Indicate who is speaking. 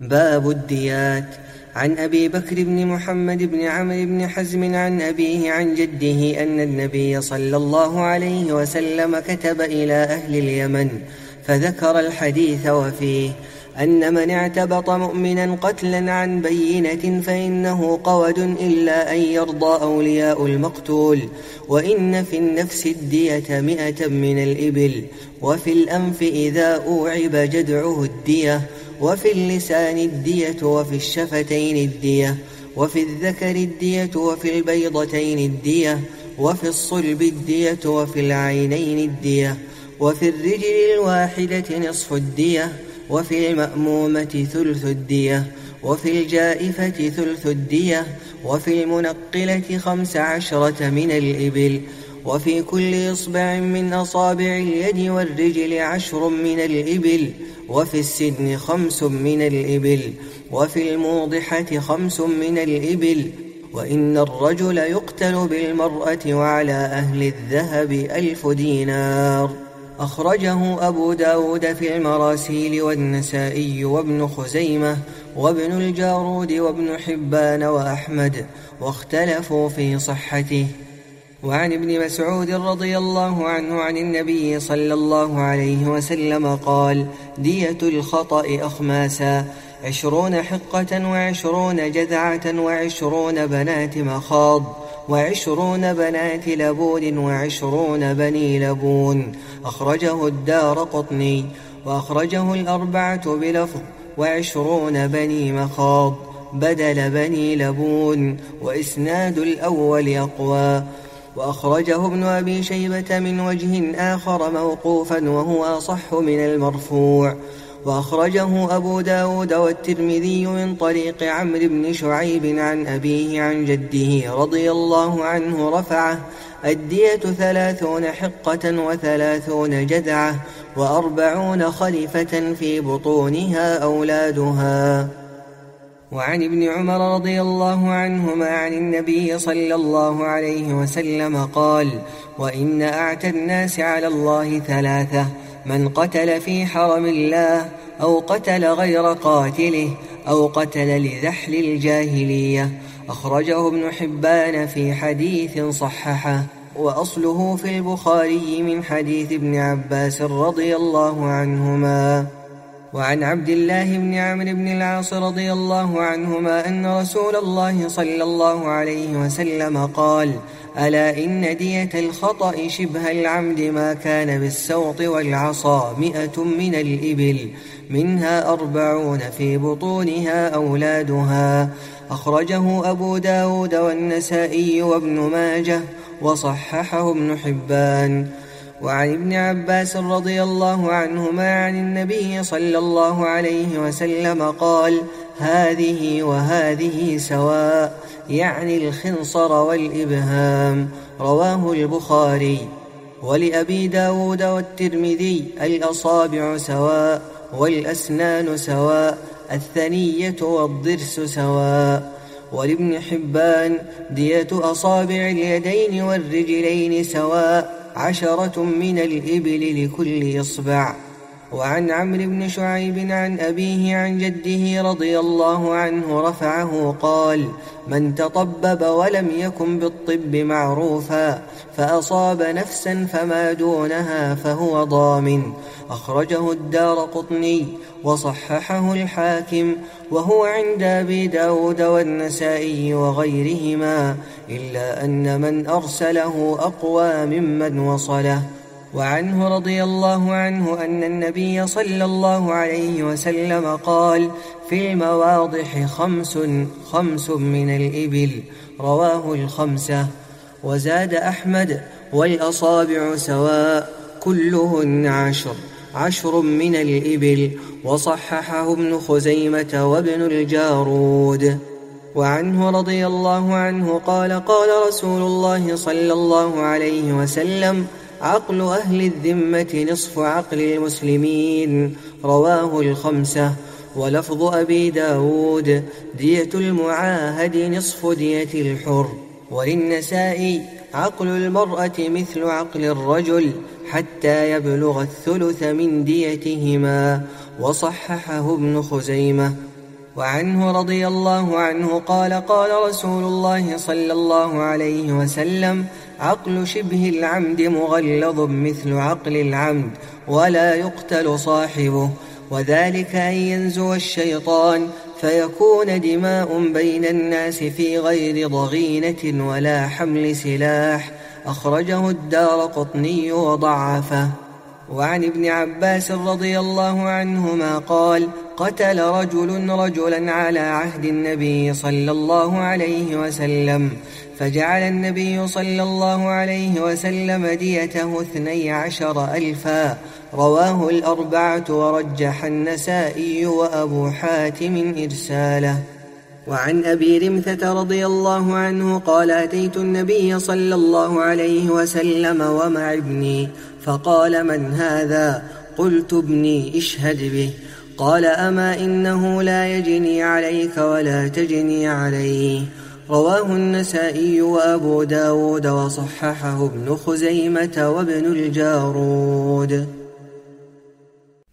Speaker 1: باب الديات. عن أبي بكر بن محمد بن عمرو بن حزم عن أبيه عن جده أن النبي صلى الله عليه وسلم كتب إلى أهل اليمن فذكر الحديث وفيه أن من اعتبط مؤمنا قتلا عن بينة فإنه قود إلا أن يرضى أولياء المقتول وإن في النفس الدية مئة من الإبل وفي الأنف إذا أوعب جدعه الدية وفي اللسان الدية وفي الشفتين الدية وفي الذكر الدية وفي البيضتين الدية وفي الصلب الدية وفي العينين الدية وفي الرجل الواحدة نصف الدية وفي المأمومة ثلث الدية وفي الجائفة ثلث الدية وفي المنقلة خمس عشرة من الإبل وفي كل إصبع من أصابع اليد والرجل عشر من الإبل وفي السدن خمس من الإبل وفي الموضحة خمس من الإبل. وإن الرجل يقتل بالمرأة وعلى أهل الذهب ألف دينار. أخرجه أبو داود في المراسيل والنسائي وابن خزيمة وابن الجارود وابن حبان وأحمد واختلفوا في صحته. وعن ابن مسعود رضي الله عنه عن النبي صلى الله عليه وسلم قال دية الخطأ أخماسا عشرون حقة وعشرون جذعة وعشرون بنات مخاض وعشرون بنات لبون وعشرون بني لبون أخرجه الدار قطني وأخرجه الأربعة بلفظ وعشرون بني مخاض بدل بني لبون وإسناد الأول أقوى. وأخرجه ابن أبي شيبة من وجه آخر موقوفا وهو أصح من المرفوع. وأخرجه أبو داود والترمذي من طريق عمرو بن شعيب عن أبيه عن جده رضي الله عنه رفعه الدية ثلاثون حقة وثلاثون جذعة وأربعون خلفة في بطونها أولادها. وعن ابن عمر رضي الله عنهما عن النبي صلى الله عليه وسلم قال وإن أعتى الناس على الله ثلاثة من قتل في حرم الله أو قتل غير قاتله أو قتل لذحل الجاهلية. أخرجه ابن حبان في حديث صححه. وأصله في البخاري من حديث ابن عباس رضي الله عنهما. وعن عبد الله بن عمرو بن العاص رضي الله عنهما أن رسول الله صلى الله عليه وسلم قال ألا إن دية الخطأ شبه العمد ما كان بالسوط والعصا مئة من الإبل منها أربعون في بطونها أولادها. أخرجه أبو داود والنسائي وابن ماجه وصححه ابن حبان. وعن ابن عباس رضي الله عنهما عن النبي صلى الله عليه وسلم قال هذه وهذه سواء يعني الخنصر والإبهام. رواه البخاري. ولأبي داود والترمذي الأصابع سواء والأسنان سواء الثنية والضرس سواء. ولابن حبان دية أصابع اليدين والرجلين سواء. عشرة من الإبل لكل إصبع وعن عمرو بن شعيب عن أبيه عن جده رضي الله عنه رفعه قال من تطبب ولم يكن بالطب معروفا فأصاب نفسا فما دونها فهو ضامن. أخرجه الدار قطني وصححه الحاكم وهو عند أبي داود والنسائي وغيرهما إلا أن من أرسله أقوى ممن وصله. وعنه رضي الله عنه أن النبي صلى الله عليه وسلم قال في المواضح خمس خمس من الإبل رواه الخمسة. وزاد أحمد والأصابع سواء كلهن عشر عشر من الإبل. وصححه ابن خزيمة وابن الجارود. وعنه رضي الله عنه قال قال رسول الله صلى الله عليه وسلم عقل أهل الذمة نصف عقل المسلمين. رواه الخمسة ولفظ أبي داود دية المعاهد نصف دية الحر. وللنساء عقل المرأة مثل عقل الرجل حتى يبلغ الثلث من ديتهما. وصححه ابن خزيمة. وعنه رضي الله عنه قال قال رسول الله صلى الله عليه وسلم عقل شبه العمد مغلظ مثل عقل العمد ولا يقتل صاحبه. وذلك أن ينزو الشيطان فيكون دماء بين الناس في غير ضغينة ولا حمل سلاح. أخرجه الدار قطني وضعفه. وعن ابن عباس رضي الله عنهما قال قتل رجل رجلا على عهد النبي صلى الله عليه وسلم فجعل النبي صلى الله عليه وسلم ديته اثني عشر ألفا. رواه الأربعة ورجح النسائي وأبو حاتم إرساله. وعن أبي رمثة رضي الله عنه قال أتيت النبي صلى الله عليه وسلم ومع ابني فقال من هذا؟ قلت ابني اشهد به. قال أما إنه لا يجني عليك ولا تجني عليه. رواه النسائي وأبو داود وصححه ابن خزيمة وابن الجارود.